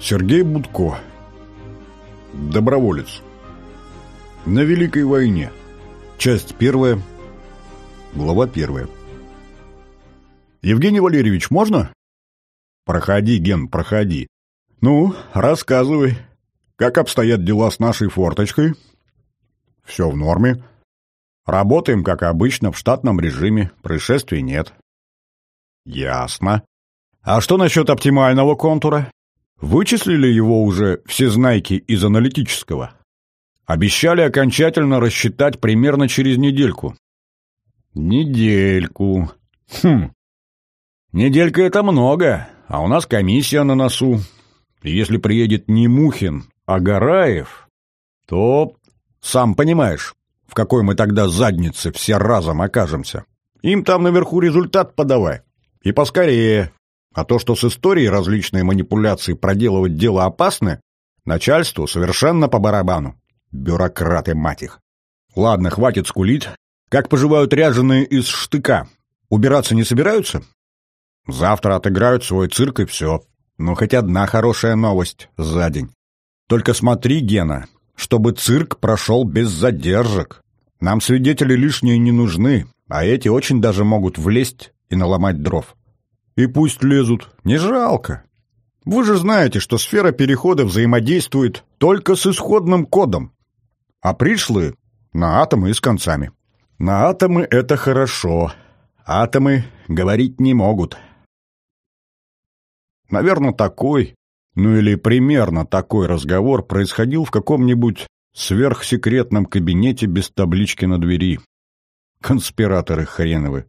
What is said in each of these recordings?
Сергей Будко. Доброволец. На Великой войне. Часть первая. Глава первая. Евгений Валерьевич, можно? Проходи, Ген, проходи. Ну, рассказывай. Как обстоят дела с нашей форточкой? Все в норме. Работаем, как обычно, в штатном режиме. Происшествий нет. Ясно. А что насчет оптимального контура? Вычислили его уже все знайки из аналитического? Обещали окончательно рассчитать примерно через недельку. Недельку. Хм. Неделька — это много, а у нас комиссия на носу. И если приедет не Мухин, а Гараев, то, сам понимаешь, в какой мы тогда заднице все разом окажемся. Им там наверху результат подавай. И поскорее. А то, что с историей различные манипуляции проделывать дело опасны, начальству совершенно по барабану. Бюрократы, мать их. Ладно, хватит скулить. Как поживают ряженые из штыка? Убираться не собираются? Завтра отыграют свой цирк и все. Но хоть одна хорошая новость за день. Только смотри, Гена, чтобы цирк прошел без задержек. Нам свидетели лишние не нужны, а эти очень даже могут влезть и наломать дров. И пусть лезут, не жалко. Вы же знаете, что сфера перехода взаимодействует только с исходным кодом, а пришлые — на атомы и с концами. На атомы — это хорошо, атомы говорить не могут. Наверное, такой, ну или примерно такой разговор происходил в каком-нибудь сверхсекретном кабинете без таблички на двери. Конспираторы хреновы.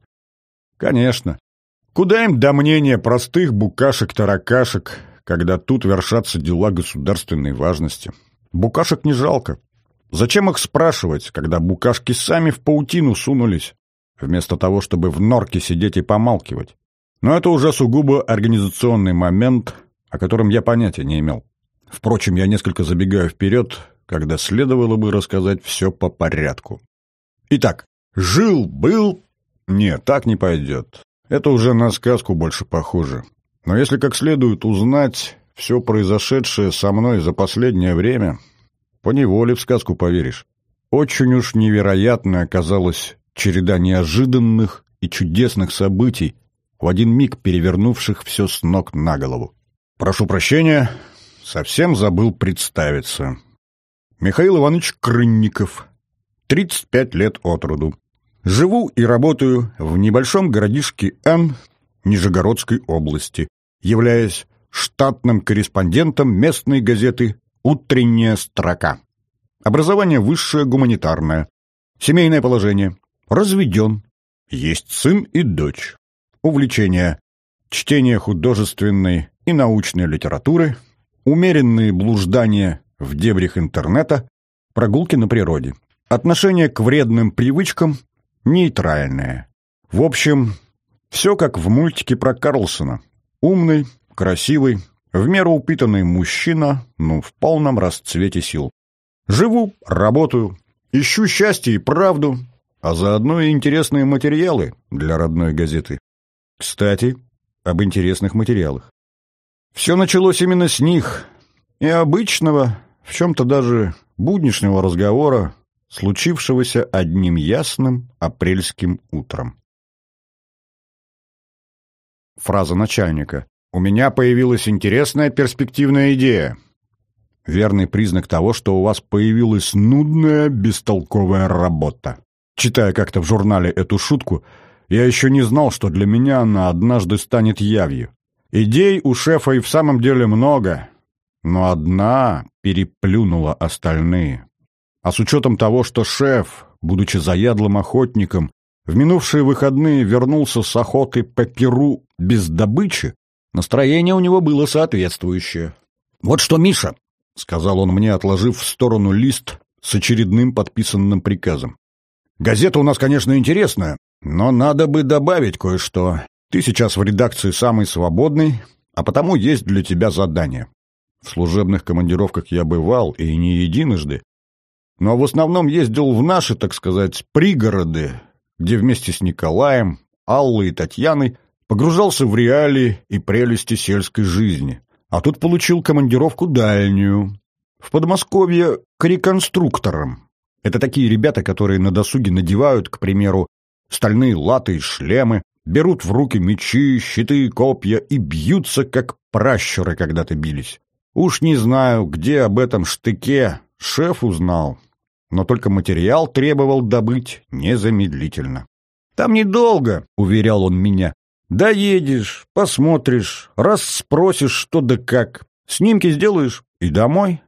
Конечно, Куда им до мнения простых букашек-таракашек, когда тут вершатся дела государственной важности? Букашек не жалко. Зачем их спрашивать, когда букашки сами в паутину сунулись, вместо того, чтобы в норке сидеть и помалкивать? Но это уже сугубо организационный момент, о котором я понятия не имел. Впрочем, я несколько забегаю вперед, когда следовало бы рассказать все по порядку. Итак, жил-был... Нет, так не пойдет. Это уже на сказку больше похоже. Но если как следует узнать все произошедшее со мной за последнее время, поневоле в сказку поверишь. Очень уж невероятно оказалась череда неожиданных и чудесных событий, в один миг перевернувших все с ног на голову. Прошу прощения, совсем забыл представиться. Михаил Иванович Крынников, 35 лет от роду. Живу и работаю в небольшом городишке Н Нижегородской области, являясь штатным корреспондентом местной газеты «Утренняя строка». Образование высшее гуманитарное. Семейное положение. Разведен. Есть сын и дочь. Увлечения. Чтение художественной и научной литературы. Умеренные блуждания в дебрях интернета. Прогулки на природе. Отношение к вредным привычкам нейтральное. В общем, все как в мультике про Карлсона. Умный, красивый, в меру упитанный мужчина, ну, в полном расцвете сил. Живу, работаю, ищу счастье и правду, а заодно и интересные материалы для родной газеты. Кстати, об интересных материалах. Все началось именно с них, и обычного, в чем-то даже будничного разговора случившегося одним ясным апрельским утром. Фраза начальника. «У меня появилась интересная перспективная идея». Верный признак того, что у вас появилась нудная, бестолковая работа. Читая как-то в журнале эту шутку, я еще не знал, что для меня она однажды станет явью. Идей у шефа и в самом деле много, но одна переплюнула остальные. А с учетом того, что шеф, будучи заядлым охотником, в минувшие выходные вернулся с охоты по Перу без добычи, настроение у него было соответствующее. «Вот что, Миша», — сказал он мне, отложив в сторону лист с очередным подписанным приказом. «Газета у нас, конечно, интересная, но надо бы добавить кое-что. Ты сейчас в редакции самый свободный, а потому есть для тебя задание. В служебных командировках я бывал, и не единожды, но в основном ездил в наши, так сказать, пригороды, где вместе с Николаем, Аллой и Татьяной погружался в реалии и прелести сельской жизни, А тут получил командировку дальнюю. В Подмосковье к реконструкторам. Это такие ребята, которые на досуге надевают, к примеру, стальные латы и шлемы, берут в руки мечи, щиты, копья и бьются, как пращуры когда-то бились. Уж не знаю, где об этом штыке шеф узнал, но только материал требовал добыть незамедлительно. «Там недолго», — уверял он меня. «Доедешь, посмотришь, раз спросишь, что да как, снимки сделаешь и домой.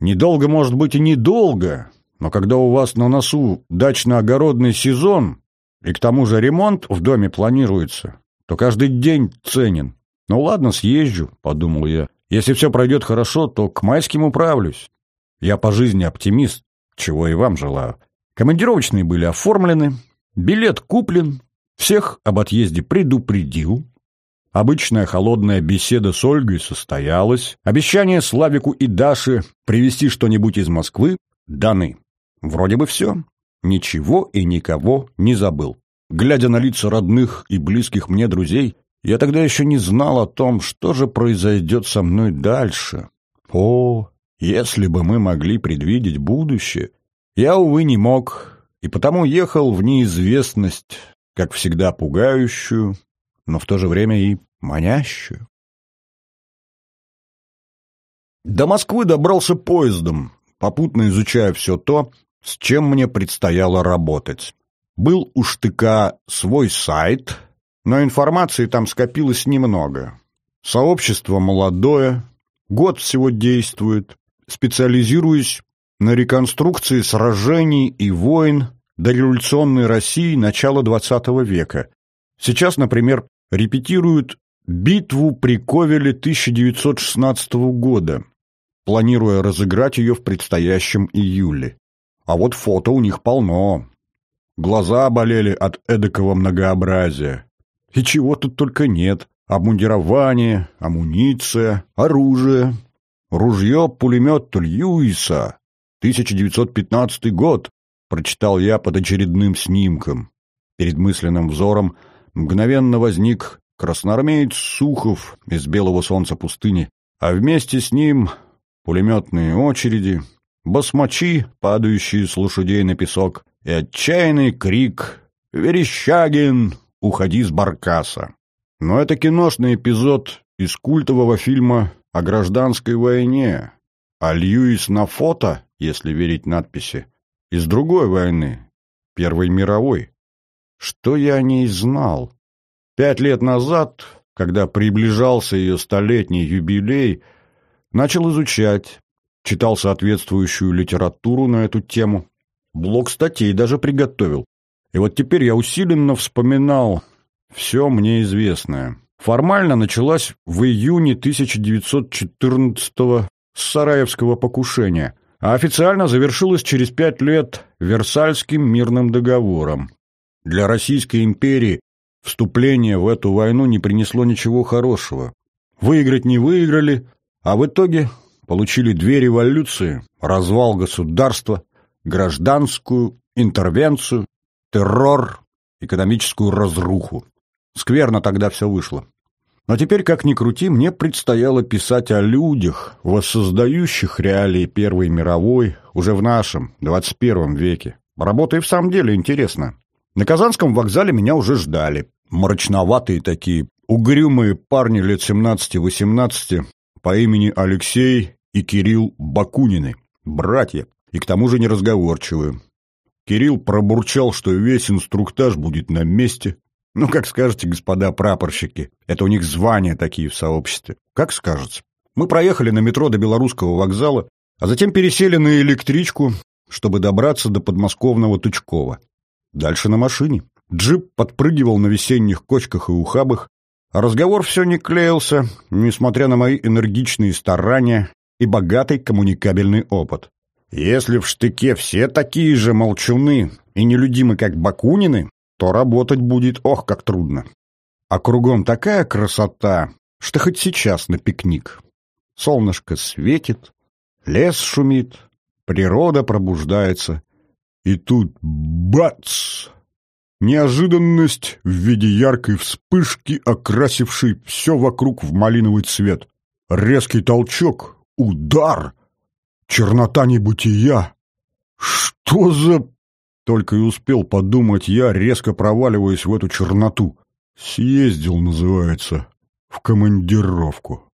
Недолго, может быть, и недолго, но когда у вас на носу дачно-огородный сезон, и к тому же ремонт в доме планируется, то каждый день ценен. Ну ладно, съезжу, — подумал я. Если все пройдет хорошо, то к майским управлюсь. Я по жизни оптимист, чего и вам желаю. Командировочные были оформлены, билет куплен, всех об отъезде предупредил. Обычная холодная беседа с Ольгой состоялась. Обещание Славику и Даше привезти что-нибудь из Москвы даны. Вроде бы все. Ничего и никого не забыл. Глядя на лица родных и близких мне друзей, я тогда еще не знал о том, что же произойдет со мной дальше. О, если бы мы могли предвидеть будущее, я, увы, не мог, и потому ехал в неизвестность, как всегда пугающую, но в то же время и манящую. До Москвы добрался поездом, попутно изучая все то, с чем мне предстояло работать. Был у штыка свой сайт, но информации там скопилось немного. Сообщество молодое, год всего действует, специализируюсь на реконструкции сражений и войн дореволюционной России начала XX века. Сейчас, например, репетируют битву при Ковеле 1916 года, планируя разыграть ее в предстоящем июле. А вот фото у них полно. Глаза болели от эдакого многообразия. И чего тут только нет. Обмундирование, амуниция, оружие. Ружье-пулемет Льюиса. 1915 год, прочитал я под очередным снимком. Перед мысленным взором мгновенно возник красноармеец Сухов из белого солнца пустыни, а вместе с ним пулеметные очереди, басмачи, падающие с лошадей на песок, и отчаянный крик «Верещагин, уходи с баркаса!». Но это киношный эпизод из культового фильма о гражданской войне, а Льюис на фото, если верить надписи, из другой войны, Первой мировой. Что я о ней знал? Пять лет назад, когда приближался ее столетний юбилей, начал изучать, читал соответствующую литературу на эту тему, блок статей даже приготовил. И вот теперь я усиленно вспоминал все мне известное. Формально началась в июне 1914 с Сараевского покушения, а официально завершилась через пять лет Версальским мирным договором. Для Российской империи вступление в эту войну не принесло ничего хорошего. Выиграть не выиграли, а в итоге получили две революции, развал государства, гражданскую интервенцию, террор, экономическую разруху. Скверно тогда все вышло. Но теперь, как ни крути, мне предстояло писать о людях, воссоздающих реалии Первой мировой уже в нашем, 21 веке. Работа и в самом деле интересна. На Казанском вокзале меня уже ждали. Мрачноватые такие, угрюмые парни лет 17-18 по имени Алексей и Кирилл Бакунины, братья, и к тому же неразговорчивые. Кирилл пробурчал, что весь инструктаж будет на месте. Ну, как скажете, господа прапорщики, это у них звания такие в сообществе. Как скажете. Мы проехали на метро до Белорусского вокзала, а затем пересели на электричку, чтобы добраться до подмосковного Тучкова. Дальше на машине. Джип подпрыгивал на весенних кочках и ухабах, а разговор все не клеился, несмотря на мои энергичные старания и богатый коммуникабельный опыт. Если в штыке все такие же молчуны и нелюдимы, как Бакунины, то работать будет ох как трудно. А кругом такая красота, что хоть сейчас на пикник. Солнышко светит, лес шумит, природа пробуждается. И тут бац! Неожиданность в виде яркой вспышки, окрасившей все вокруг в малиновый цвет. Резкий толчок, удар, чернота небытия. Что за... Только и успел подумать я, резко проваливаясь в эту черноту. Съездил, называется, в командировку.